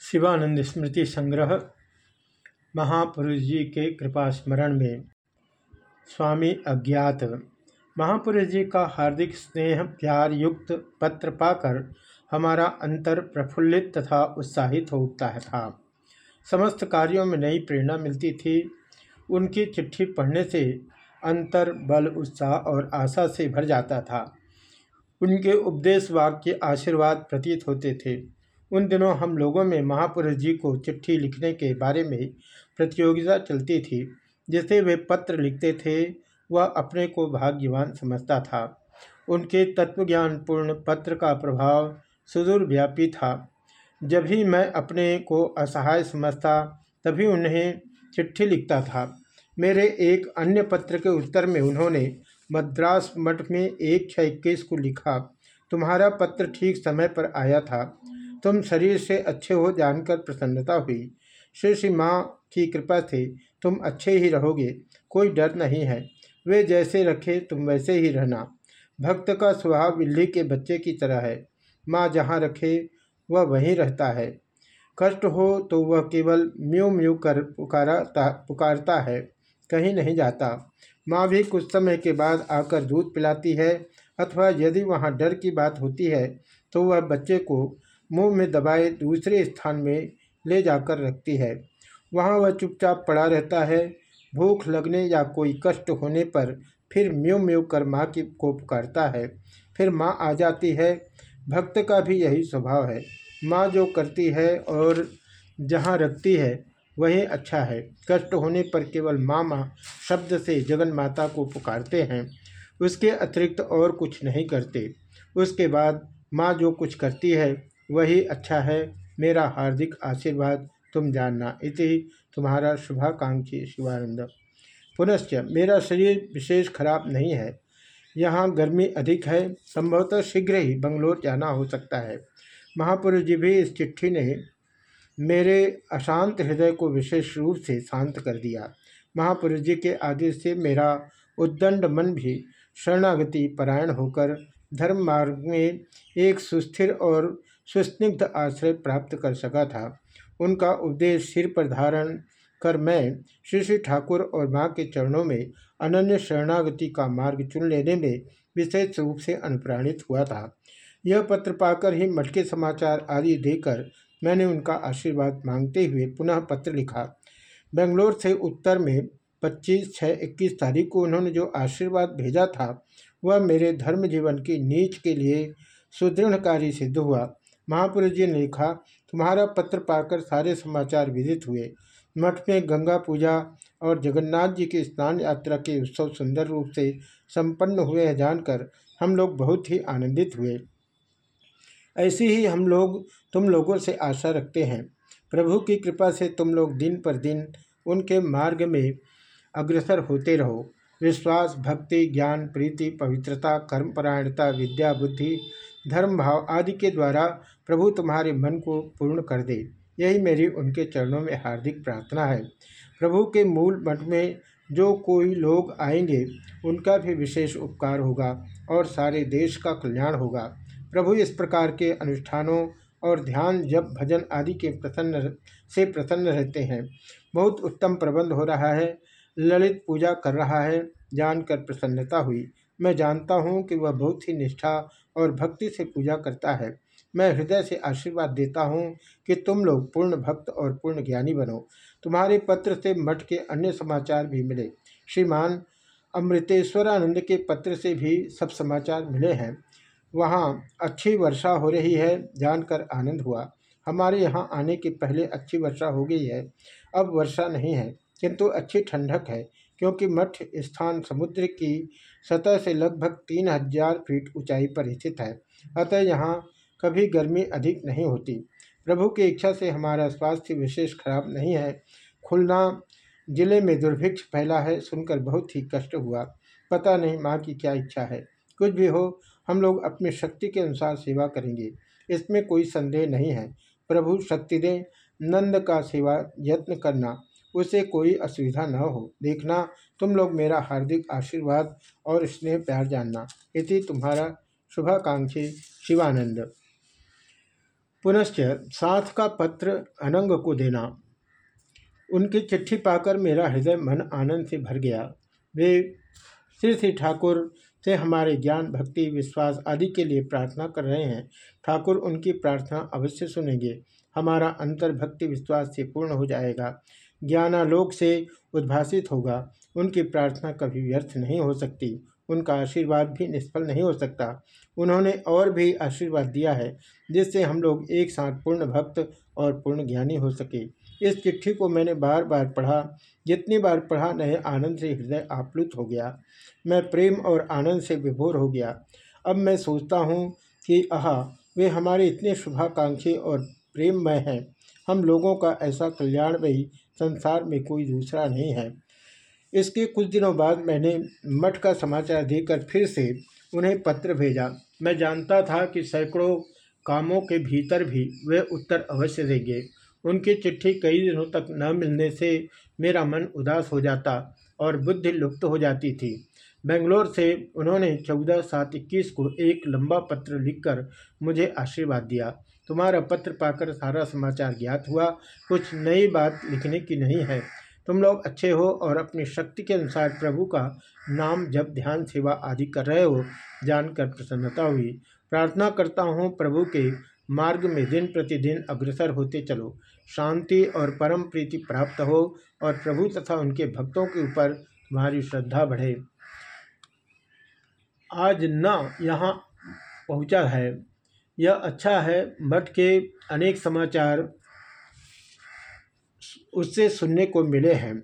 शिवानंद स्मृति संग्रह महापुरुष जी के कृपा स्मरण में। स्वामी अज्ञात महापुरुष जी का हार्दिक स्नेह प्यार युक्त पत्र पाकर हमारा अंतर प्रफुल्लित तथा उत्साहित हो उठता था। समस्त कार्यों में नई प्रेरणा मिलती थी। उनकी चिट्ठी पढ़ने से अंतर, बल, उत्साह और आशा से भर जाता था। उनके उपदेश वाक्य आशीर्वाद प्रतीत होते थे। उन दिनों हम लोगों में महापुरुष जी को चिट्ठी लिखने के बारे में प्रतियोगिता चलती थी, जिसे वे पत्र लिखते थे। वह अपने को भाग्यवान समझता था। उनके तत्वज्ञानपूर्ण पत्र का प्रभाव सुदूर व्यापी था। जब भी मैं अपने को असहाय समझता, तभी उन्हें चिट्ठी लिखता था। मेरे एक अन्य पत्र के उत्तर में उन्होंने, मद्रास मठ में एक छः इक्कीस को लिखा। तुम्हारा पत्र ठीक समय पर आया था। तुम शरीर से अच्छे हो जानकर प्रसन्नता हुई। श्री श्री माँ की कृपा से तुम अच्छे ही रहोगे, कोई डर नहीं है। वे जैसे रखे तुम वैसे ही रहना। भक्त का स्वभाव बिल्ली के बच्चे की तरह है। माँ जहाँ रखे, वह वहीं रहता है। कष्ट हो तो वह केवल म्यू म्यू कर पुकारा पुकारता है, कहीं नहीं जाता। माँ भी कुछ समय के बाद आकर दूध पिलाती है, अथवा यदि वहाँ डर की बात होती है तो वह बच्चे को मुँह में दबाए दूसरे स्थान में ले जाकर रखती है। वहाँ वह चुपचाप पड़ा रहता है। भूख लगने या कोई कष्ट होने पर फिर म्यू म्यू कर माँ की को पुकारता है। फिर माँ आ जाती है। भक्त का भी यही स्वभाव है। माँ जो करती है और जहाँ रखती है, वही अच्छा है। कष्ट होने पर केवल माँ माँ शब्द से जगन माता को पुकारते हैं। उसके अतिरिक्त और कुछ नहीं करते। उसके बाद माँ जो कुछ करती है वही अच्छा है। मेरा हार्दिक आशीर्वाद। तुम जानना। इति तुम्हारा शुभाकांक्षी शिवानंद पुनश्च, मेरा शरीर विशेष खराब नहीं है। यहाँ गर्मी अधिक है। संभवतः शीघ्र ही बंगलोर जाना हो सकता है। महापुरुष जी भी इस चिट्ठी ने मेरे अशांत हृदय को विशेष रूप से शांत कर दिया। महापुरुष जी के आदेश से मेरा उद्दंड मन भी शरणागति परायण होकर धर्म मार्ग में एक सुस्थिर और सुस्निग्ध आश्रय प्राप्त कर सका था। उनका उपदेश सिर पर धारण कर मैं श्री श्री ठाकुर और माँ के चरणों में अनन्य शरणागति का मार्ग चुन लेने में विशेष रूप से अनुप्राणित हुआ था। यह पत्र पाकर ही मटके समाचार आदि देकर मैंने उनका आशीर्वाद मांगते हुए पुनः पत्र लिखा। बेंगलोर से उत्तर में 25 छः इक्कीस तारीख को उन्होंने जो आशीर्वाद भेजा था, वह मेरे धर्म जीवन की नीच के लिए सुदृढ़कारी सिद्ध हुआ। महापुरुष जी ने लिखा, तुम्हारा पत्र पाकर सारे समाचार विदित हुए। मठ में गंगा पूजा और जगन्नाथ जी की स्नान यात्रा के उत्सव सुंदर रूप से संपन्न हुए जानकर हम लोग बहुत ही आनंदित हुए। ऐसी ही हम लोग, तुम लोगों से आशा रखते हैं। प्रभु की कृपा से तुम लोग दिन पर दिन उनके मार्ग में अग्रसर होते रहो। विश्वास, भक्ति, ज्ञान, प्रीति, पवित्रता कर्मपरायणता विद्या, बुद्धि, धर्म, भाव आदि के द्वारा प्रभु तुम्हारे मन को पूर्ण कर दे। यही मेरी उनके चरणों में हार्दिक प्रार्थना है। प्रभु के मूल मठ में जो कोई लोग आएँगे, उनका भी विशेष उपकार होगा और सारे देश का कल्याण होगा। प्रभु इस प्रकार के अनुष्ठानों और ध्यान जब भजन आदि के प्रसन्न से प्रसन्न रहते हैं। बहुत उत्तम प्रबंध हो रहा है। ललित पूजा कर रहा है, जानकर प्रसन्नता हुई। मैं जानता हूँ कि वह बहुत ही निष्ठा और भक्ति से पूजा करता है। मैं हृदय से आशीर्वाद देता हूँ कि तुम लोग पूर्ण भक्त और पूर्ण ज्ञानी बनो। तुम्हारे पत्र से मठ के अन्य समाचार भी मिले। श्रीमान अमृतेश्वरानंद के पत्र से भी सब समाचार मिले हैं। वहाँ अच्छी वर्षा हो रही है, जानकर आनंद हुआ। हमारे यहाँ आने के पहले अच्छी वर्षा हो गई है। अब वर्षा नहीं है, किंतु अच्छी ठंडक है, क्योंकि मठ स्थान समुद्र की सतह से लगभग तीन हज़ार फीट ऊंचाई पर स्थित है। अतः यहाँ कभी गर्मी अधिक नहीं होती। प्रभु की इच्छा से हमारा स्वास्थ्य विशेष खराब नहीं है। खुलना ज़िले में दुर्भिक्ष फैला है सुनकर बहुत ही कष्ट हुआ। पता नहीं माँ की क्या इच्छा है। कुछ भी हो, हम लोग अपनी शक्ति के अनुसार सेवा करेंगे। इसमें कोई संदेह नहीं है। प्रभु शक्ति दें, नंद का सेवा यत्न करना, उसे कोई असुविधा न हो। देखना, तुम लोग मेरा हार्दिक आशीर्वाद और स्नेह प्यार जानना। इति तुम्हारा शुभाकांक्षी शिवानंद। पुनश्च साथ का पत्र अनंग को देना। उनकी चिट्ठी पाकर मेरा हृदय मन आनंद से भर गया। वे श्री श्री ठाकुर से हमारे ज्ञान, भक्ति, विश्वास आदि के लिए प्रार्थना कर रहे हैं। ठाकुर उनकी प्रार्थना अवश्य सुनेंगे। हमारा अंतर भक्ति विश्वास से पूर्ण हो जाएगा। ज्ञानालोक से उद्भाषित होगा। उनकी प्रार्थना कभी व्यर्थ नहीं हो सकती। उनका आशीर्वाद भी निष्फल नहीं हो सकता। उन्होंने और भी आशीर्वाद दिया है, जिससे हम लोग एक साथ पूर्ण भक्त और पूर्ण ज्ञानी हो सके। इस चिट्ठी को मैंने बार बार पढ़ा। जितनी बार पढ़ा, नए आनंद से हृदय आप्लुत हो गया। मैं प्रेम और आनंद से विभोर हो गया। अब मैं सोचता हूँ कि, आह, वे हमारे इतने शुभाकांक्षी और प्रेममय हैं। हम लोगों का ऐसा कल्याणमयी संसार में कोई दूसरा नहीं है। इसके कुछ दिनों बाद मैंने मठ का समाचार देकर फिर से उन्हें पत्र भेजा। मैं जानता था कि सैकड़ों कामों के भीतर भी वे उत्तर अवश्य देंगे। उनकी चिट्ठी कई दिनों तक न मिलने से मेरा मन उदास हो जाता और बुद्धि लुप्त हो जाती थी। बेंगलोर से उन्होंने चौदह सात इक्कीस को एक लंबा पत्र लिखकर मुझे आशीर्वाद दिया। तुम्हारा पत्र पाकर सारा समाचार ज्ञात हुआ। कुछ नई बात लिखने की नहीं है। तुम लोग अच्छे हो और अपनी शक्ति के अनुसार प्रभु का नाम जब ध्यान सेवा आदि कर रहे हो, जानकर प्रसन्नता हुई। प्रार्थना करता हूँ प्रभु के मार्ग में दिन प्रतिदिन अग्रसर होते चलो, शांति और परम प्रीति प्राप्त हो और प्रभु तथा उनके भक्तों के ऊपर तुम्हारी श्रद्धा बढ़े। आज न यहाँ पहुँचा है। यह अच्छा है, मठ के अनेक समाचार उससे सुनने को मिले हैं।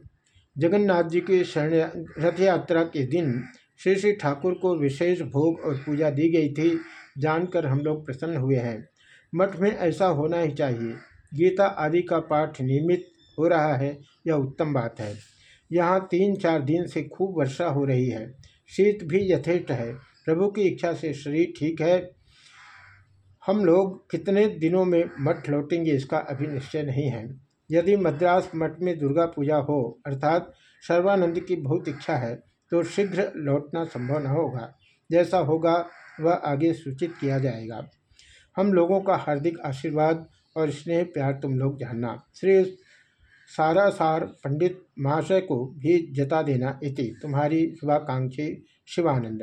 जगन्नाथ जी की शरण रथ यात्रा के दिन श्री श्री ठाकुर को विशेष भोग और पूजा दी गई थी, जानकर हम लोग प्रसन्न हुए हैं। मठ में ऐसा होना ही चाहिए। गीता आदि का पाठ नियमित हो रहा है, यह उत्तम बात है। यहाँ तीन चार दिन से खूब वर्षा हो रही है। शीत भी यथेष्ट है। प्रभु की इच्छा से शरीर ठीक है। हम लोग कितने दिनों में मठ लौटेंगे इसका अभी निश्चय नहीं है। यदि मद्रास मठ में दुर्गा पूजा हो, अर्थात सर्वानंद की बहुत इच्छा है तो शीघ्र लौटना संभव न होगा। जैसा होगा, वह आगे सूचित किया जाएगा। हम लोगों का हार्दिक आशीर्वाद और स्नेह प्यार तुम लोग जानना। श्री सारा सार पंडित महाशय को भी जता देना इति। तुम्हारी शुभाकांक्षी शिवानंद।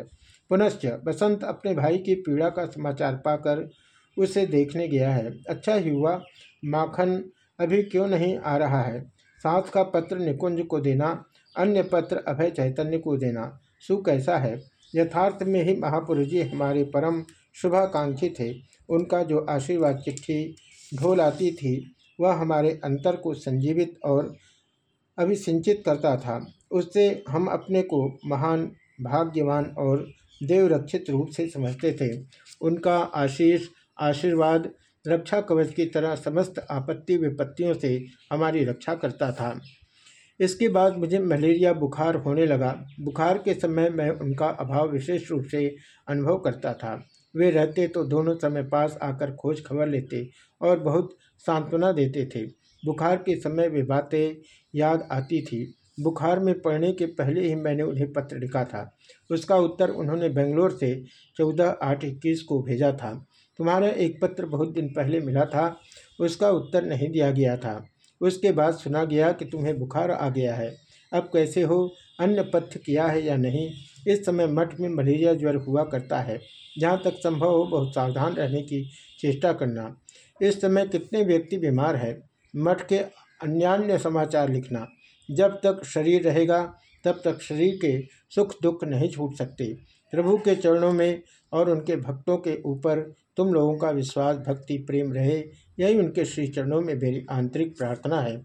पुनश्च बसंत अपने भाई की पीड़ा का समाचार पाकर उसे देखने गया है। अच्छा ही हुआ, माखन अभी क्यों नहीं आ रहा है? साथ का पत्र निकुंज को देना, अन्य पत्र अभय चैतन्य को देना। सु कैसा है? यथार्थ में ही महापुरुष जी हमारे परम शुभाकांक्षी थे। उनका जो आशीर्वाद चिट्ठी ढोल आती थी, वह हमारे अंतर को संजीवित और अभिसिंचित करता था। उससे हम अपने को महान, भाग्यवान और देवरक्षित रूप से समझते थे। उनका आशीष, आशीर्वाद रक्षा कवच की तरह समस्त आपत्ति विपत्तियों से हमारी रक्षा करता था। इसके बाद मुझे मलेरिया बुखार होने लगा। बुखार के समय मैं उनका अभाव विशेष रूप से अनुभव करता था। वे रहते तो दोनों समय पास आकर खोज खबर लेते और बहुत सांत्वना देते थे। बुखार के समय वे बातें याद आती थी। बुखार में पढ़ने के पहले ही मैंने उन्हें पत्र लिखा था। उसका उत्तर उन्होंने बेंगलोर से चौदह आठ इक्कीस को भेजा था। तुम्हारा एक पत्र बहुत दिन पहले मिला था, उसका उत्तर नहीं दिया गया था। उसके बाद सुना गया कि तुम्हें बुखार आ गया है। अब कैसे हो? अन्य पथ्य किया है या नहीं? इस समय मठ में मलेरिया ज्वर हुआ करता है। जहाँ तक संभव हो, बहुत सावधान रहने की चेष्टा करना। इस समय कितने व्यक्ति बीमार है? मठ के अन्यान्य समाचार लिखना। जब तक शरीर रहेगा, तब तक शरीर के सुख दुख नहीं छूट सकते। प्रभु के चरणों में और उनके भक्तों के ऊपर तुम लोगों का विश्वास, भक्ति, प्रेम रहे, यही उनके श्री चरणों में मेरी आंतरिक प्रार्थना है।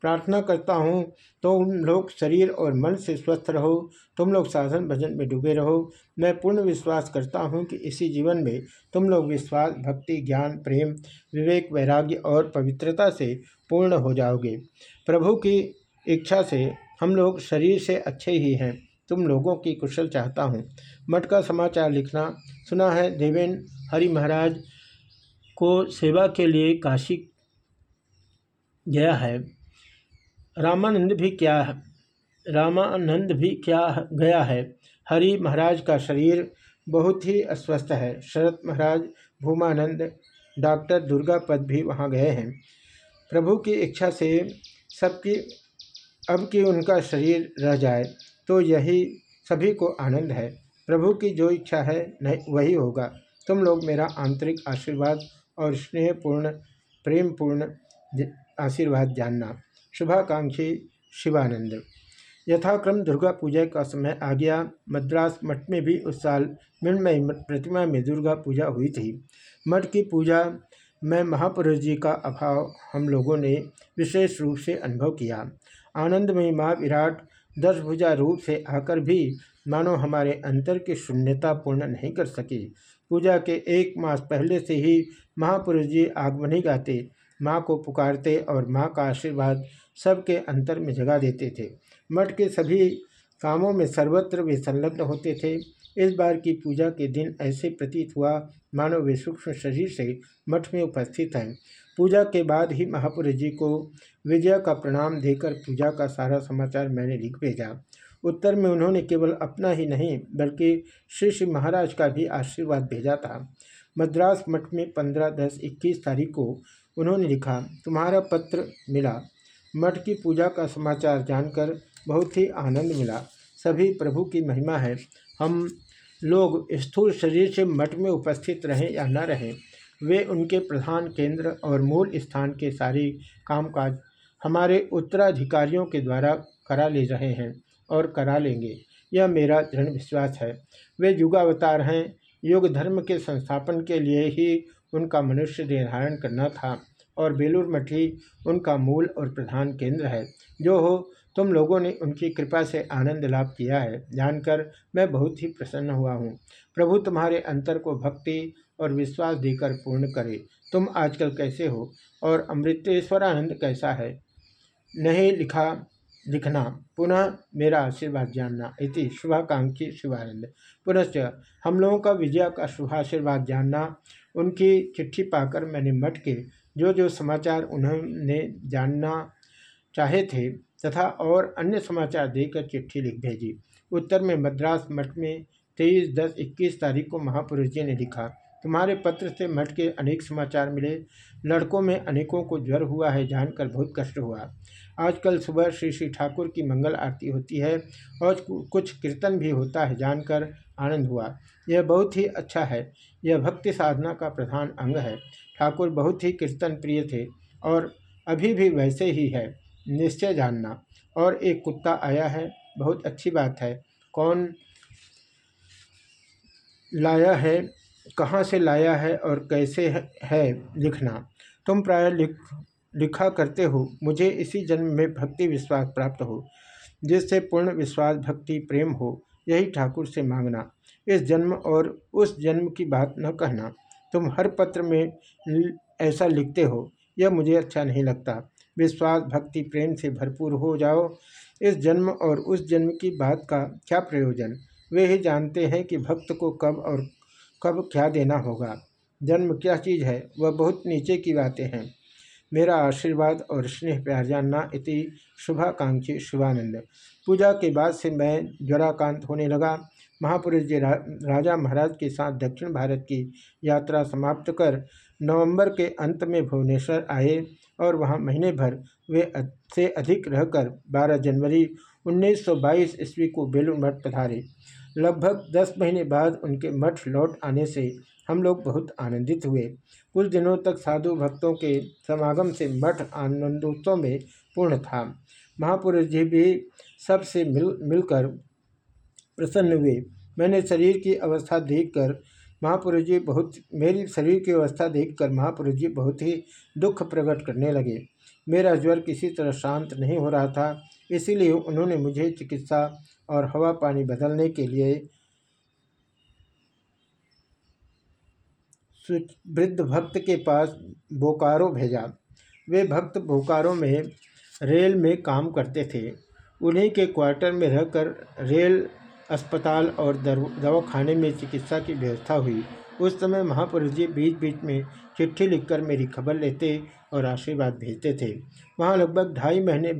प्रार्थना करता हूँ तो उन लोग शरीर और मन से स्वस्थ रहो, तुम लोग साधन भजन में डूबे रहो। मैं पूर्ण विश्वास करता हूँ कि इसी जीवन में तुम लोग विश्वास, भक्ति, ज्ञान, प्रेम, विवेक, वैराग्य और पवित्रता से पूर्ण हो जाओगे। प्रभु की इच्छा से हम लोग शरीर से अच्छे ही हैं। तुम लोगों की कुशल चाहता हूँ। मठ का समाचार लिखना। सुना है देवेन हरि महाराज को सेवा के लिए काशी गया है। रामानंद भी क्या रामानंद भी क्या गया है। हरि महाराज का शरीर बहुत ही अस्वस्थ है। शरत महाराज भूमानंद, डॉक्टर दुर्गापद भी वहाँ गए हैं। प्रभु की इच्छा से सबकी, अब कि उनका शरीर रह जाए। तो यही सभी को आनंद है। प्रभु की जो इच्छा है नहीं वही होगा। तुम लोग मेरा आंतरिक आशीर्वाद और स्नेहपूर्ण, प्रेमपूर्ण आशीर्वाद जानना। शुभाकांक्षी शिवानंद। यथाक्रम दुर्गा पूजा का समय आ गया। मद्रास मठ में भी उस साल मृणमयी प्रतिमा में दुर्गा पूजा हुई थी। मठ की पूजा में महापुरुष जी का अभाव हम लोगों ने विशेष रूप से अनुभव किया। आनंदमयी माँ विराट दस भुजा रूप से आकर भी मानो हमारे अंतर की शून्यता पूर्ण नहीं कर सकी। पूजा के एक मास पहले से ही महापुरुष जी आगमनी गाते, माँ को पुकारते और माँ का आशीर्वाद सबके अंतर में जगा देते थे। मठ के सभी कामों में सर्वत्र वे संलग्न होते थे। इस बार की पूजा के दिन ऐसे प्रतीत हुआ, मानो वे सूक्ष्म शरीर से मठ में उपस्थित हैं। पूजा के बाद ही महापुरुष जी को विजय का प्रणाम देकर पूजा का सारा समाचार मैंने लिख भेजा। उत्तर में उन्होंने केवल अपना ही नहीं, बल्कि श्री श्री महाराज का भी आशीर्वाद भेजा था। मद्रास मठ में पंद्रह दस इक्कीस तारीख को उन्होंने लिखा, तुम्हारा पत्र मिला मठ की पूजा का समाचार जानकर बहुत ही आनंद मिला। सभी प्रभु की महिमा है। हम लोग स्थूल शरीर से मठ में उपस्थित रहें या न रहें वे उनके प्रधान केंद्र और मूल स्थान के सारे कामकाज हमारे उत्तराधिकारियों के द्वारा करा ले रहे हैं और करा लेंगे। यह मेरा दृढ़ विश्वास है। वे युगावतार हैं। युग धर्म के संस्थापन के लिए ही उनका मनुष्य निर्धारण करना था और बेलूर मठ उनका मूल और प्रधान केंद्र है। जो हो, तुम लोगों ने उनकी कृपा से आनंद लाभ किया है। जानकर मैं बहुत ही प्रसन्न हुआ हूँ। प्रभु तुम्हारे अंतर को भक्ति और विश्वास देकर पूर्ण करे। तुम आजकल कैसे हो? और अमृतेश्वरानंद कैसा है? नहीं लिखा, लिखना। पुनः मेरा आशीर्वाद जानना। इति शुभाकांक्षी शिवानंद। पुनश्च हम लोगों का विजय का शुभाशीर्वाद जानना। उनकी चिट्ठी पाकर मैंने मठ के जो जो समाचार उन्होंने जानना चाहे थे तथा और अन्य समाचार देकर चिट्ठी लिख भेजी। उत्तर में मद्रास मठ में तेईस दस इक्कीस तारीख को महापुरुष जी ने लिखा। तुम्हारे पत्र से मठ के अनेक समाचार मिले। लड़कों में अनेकों को ज्वर हुआ है, जानकर बहुत कष्ट हुआ। आजकल सुबह श्री श्री ठाकुर की मंगल आरती होती है और कुछ कीर्तन भी होता है, जानकर आनंद हुआ। यह बहुत ही अच्छा है। यह भक्ति साधना का प्रधान अंग है। ठाकुर बहुत ही कीर्तन प्रिय थे और अभी भी वैसे ही है, निश्चय जानना। और एक कुत्ता आया है, बहुत अच्छी बात है। कौन लाया है? कहाँ से लाया है और कैसे है लिखना। तुम प्राय लिख, लिखा करते हो। मुझे इसी जन्म में भक्ति विश्वास प्राप्त हो, जिससे पूर्ण विश्वास, भक्ति, प्रेम हो, यही ठाकुर से मांगना। इस जन्म और उस जन्म की बात न कहना। तुम हर पत्र में ऐसा लिखते हो, यह मुझे अच्छा नहीं लगता। विश्वास, भक्ति, प्रेम से भरपूर हो जाओ। इस जन्म और उस जन्म की बात का क्या प्रयोजन? वे ही जानते हैं कि भक्त को कब और कब क्या देना होगा? जन्म क्या चीज़ है? वह बहुत नीचे की बातें हैं। मेरा आशीर्वाद और स्नेह प्यार जानना इति शुभाकांक्षी शुभानंद पूजा के बाद से मैं ज्वराकांत होने लगा। महापुरुष जी रा, राजा महाराज के साथ दक्षिण भारत की यात्रा समाप्त कर नवंबर के अंत में भुवनेश्वर आए और वहाँ महीने भर वे से अधिक रहकर 12 जनवरी 1922 ईस्वी को बेलूर मठ पधारे। लगभग दस महीने बाद उनके मठ लौट आने से हम लोग बहुत आनंदित हुए। कुछ दिनों तक साधु भक्तों के समागम से मठ आनंदोत्सव में पूर्ण था। महापुरुष जी भी सबसे मिल, मिलकर प्रसन्न हुए। मैंने शरीर की अवस्था देखकर महापुरुष जी बहुत, मेरी शरीर की अवस्था देखकर महापुरुष जी बहुत ही दुख प्रकट करने लगे। मेरा ज्वर किसी तरह शांत नहीं हो रहा था। इसीलिए उन्होंने मुझे चिकित्सा और हवा पानी बदलने के लिए वृद्ध भक्त के पास बोकारो भेजा। वे भक्त बोकारो में रेल में काम करते थे। उन्हीं के क्वार्टर में रहकर रेल अस्पताल और दवाखाने में चिकित्सा की व्यवस्था हुई। उस समय महापुरुष जी बीच बीच में चिट्ठी लिखकर मेरी खबर लेते और आशीर्वाद भेजते थे। वहाँ लगभग ढाई महीने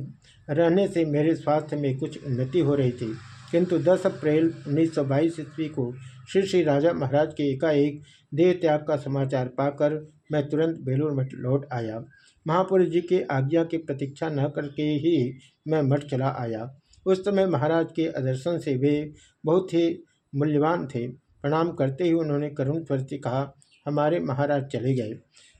रहने से मेरे स्वास्थ्य में कुछ उन्नति हो रही थी। किंतु 10 अप्रैल 1922 ईस्वी को श्री श्री राजा महाराज के एकाएक देह त्याग का समाचार पाकर मैं तुरंत बेलूर मठ लौट आया। महापुरुष जी के आज्ञा की प्रतीक्षा न करके ही मैं मठ चला आया। उस समय महाराज के आदर्शन से वे बहुत ही मूल्यवान थे। प्रणाम करते ही उन्होंने करुण स्वर से कहा, हमारे महाराज चले गए।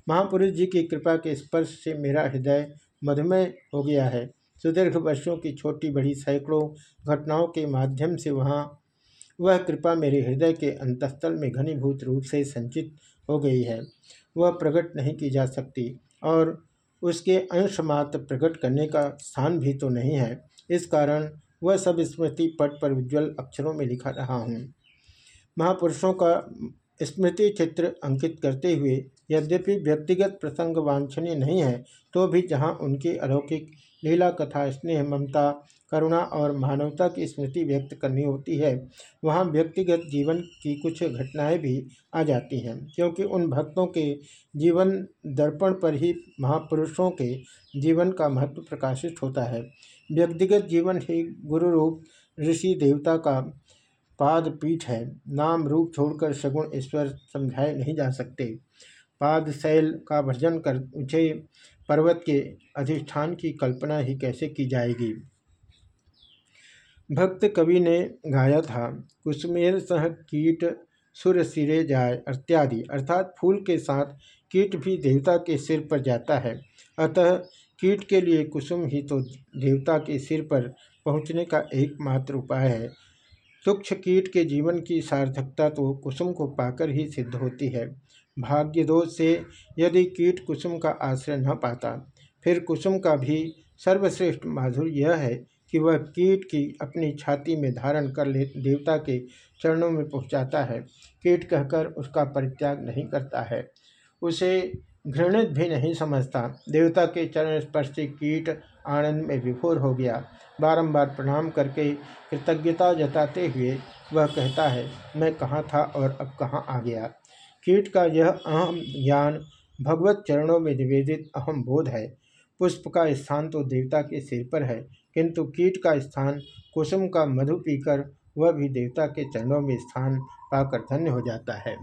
महापुरुष जी की कृपा के स्पर्श से मेरा हृदय मधुमेह हो गया है। सुदीर्घ वर्षों की छोटी बड़ी सैकड़ों घटनाओं के माध्यम से वहाँ, वह कृपा मेरे हृदय के अंतस्थल में घनीभूत रूप से संचित हो गई है। वह प्रकट नहीं की जा सकती और उसके अंश मात्र प्रकट करने का स्थान भी तो नहीं है। इस कारण वह सब स्मृति पट पर उज्ज्वल अक्षरों में लिखा रहा हूँ। महापुरुषों का स्मृति चित्र अंकित करते हुए यद्यपि व्यक्तिगत प्रसंग वांछनीय नहीं है तो भी जहाँ उनकी अलौकिक लीला, कथा, स्नेह, ममता, करुणा और मानवता की स्मृति व्यक्त करनी होती है। वहाँ व्यक्तिगत जीवन की कुछ घटनाएँ भी आ जाती हैं, क्योंकि उन भक्तों के जीवन दर्पण पर ही महापुरुषों के जीवन का महत्व प्रकाशित होता है। व्यक्तिगत जीवन ही गुरु रूप ऋषि देवता का पाद पीठ है। नाम रूप छोड़कर सगुण ईश्वर समझाए नहीं जा सकते। पाद शैल का भजन कर ऊँचे पर्वत के अधिष्ठान की कल्पना ही कैसे की जाएगी? भक्त कवि ने गाया था, कुसुमेर सह कीट सुर सिरे जाय, इत्यादि। अर्थात फूल के साथ कीट भी देवता के सिर पर जाता है। अतः कीट के लिए कुसुम ही तो देवता के सिर पर पहुँचने का एकमात्र उपाय है। सूक्ष्म कीट के जीवन की सार्थकता तो कुसुम को पाकर ही सिद्ध होती है। भाग्य दोष से यदि कीट कुसुम का आश्रय न पाता, फिर कुसुम का भी सर्वश्रेष्ठ माधुर्य यह है कि वह कीट की अपनी छाती में धारण कर ले, देवता के चरणों में पहुंचाता है। कीट कहकर उसका परित्याग नहीं करता है। उसे घृणित भी नहीं समझता। देवता के चरण स्पर्श से कीट आनंद में विभोर हो गया। बारंबार प्रणाम करके कृतज्ञता जताते हुए वह कहता है, मैं कहाँ था और अब कहाँ आ गया? कीट का यह अहम ज्ञान भगवत चरणों में निवेदित अहम बोध है। पुष्प का स्थान तो देवता के सिर पर है, किंतु कीट का स्थान कुसुम का मधु पीकर वह भी देवता के चरणों में स्थान पाकर धन्य हो जाता है।